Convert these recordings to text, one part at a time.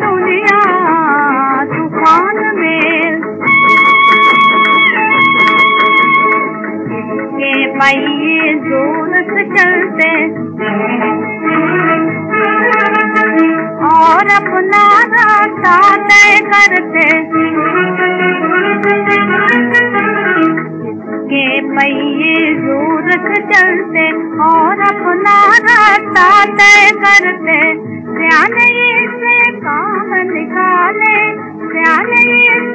दुनिया तूफ़ान में। ज़ोर से चलते और अपना रास्ता तय करते। चलते और अपना रास्ता तय करते। ध्यान से काम निकाले, ध्यान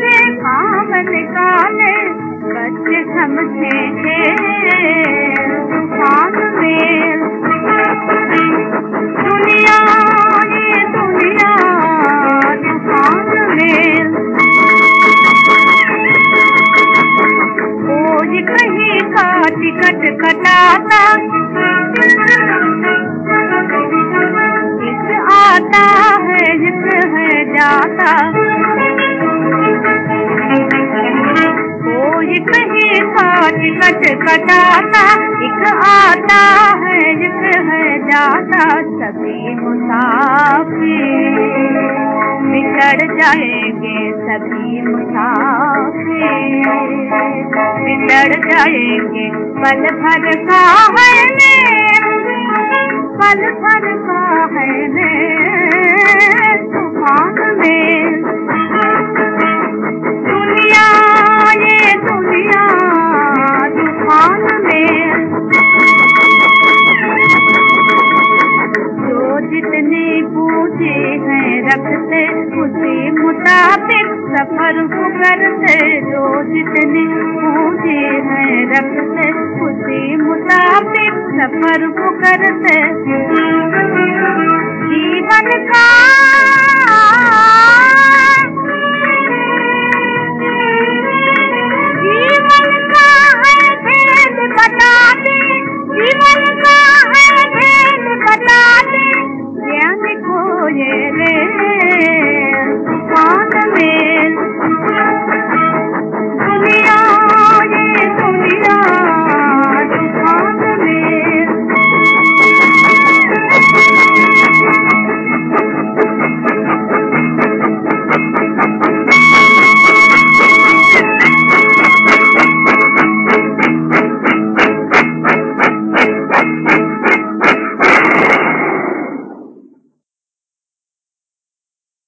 से काम निकाले। कच्चे समझे कोई कहीं का टिकट कटाता, एक आता है एक है जाता, सभी मुसाफिर बिछड़ जाएँगे सभी मुसाफिर। बिछड़ जाएँगे, पल भर का है पल भर का है सफ़र को करते जो जितनी पूछे हैं रखते उसी मुताबिक सफ़र को करते